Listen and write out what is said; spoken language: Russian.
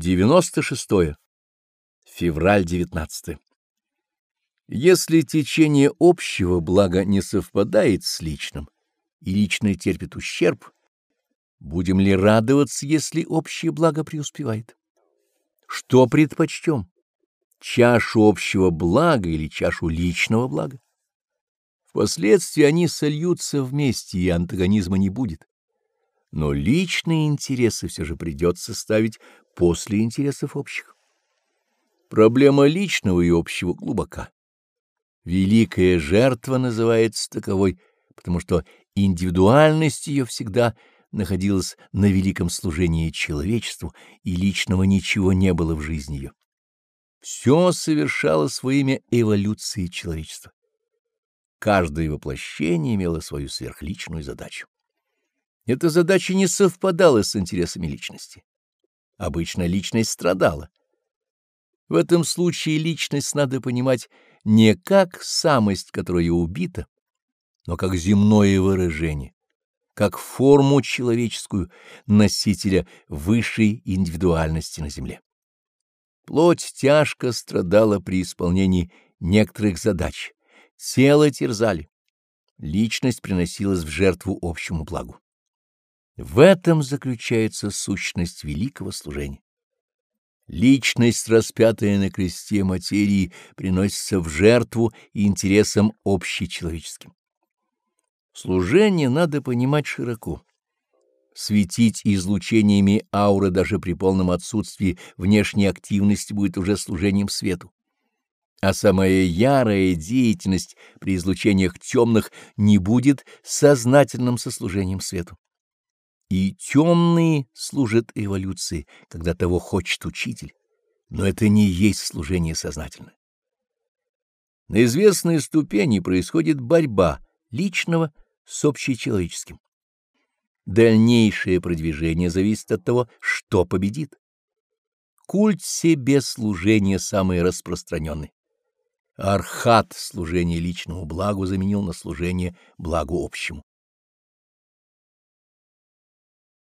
96. -е. Февраль 19. Если течение общего блага не совпадает с личным, и личное терпит ущерб, будем ли радоваться, если общее благо преуспевает? Что предпочтем? Чашу общего блага или чашу личного блага? Впоследствии они сольются вместе, и антагонизма не будет. Но личные интересы все же придется ставить после интересов общих. Проблема личного и общего глубока. Великая жертва называется таковой, потому что индивидуальность ее всегда находилась на великом служении человечеству, и личного ничего не было в жизни ее. Все совершалось во имя эволюции человечества. Каждое воплощение имело свою сверхличную задачу. Эта задача не совпадала с интересами личности. Обычно личность страдала. В этом случае личность надо понимать не как самость, которая убита, но как земное выражение, как форму человеческую носителя высшей индивидуальности на земле. Плоть тяжко страдала при исполнении некоторых задач, тело терзали, личность приносилась в жертву общему благу. В этом заключается сущность великого служения. Личность, распятая на кресте материи, приносится в жертву интересам общечеловеческим. Служение надо понимать широко. Светить излучениями ауры даже при полном отсутствии внешней активности будет уже служением свету. А самая ярая деятельность при излучениях темных не будет сознательным сослужением свету. И темные служат эволюции, когда того хочет учитель, но это не есть служение сознательное. На известной ступени происходит борьба личного с общечеловеческим. Дальнейшее продвижение зависит от того, что победит. Культ себе служения самый распространенный. Архат служение личному благу заменил на служение благу общему.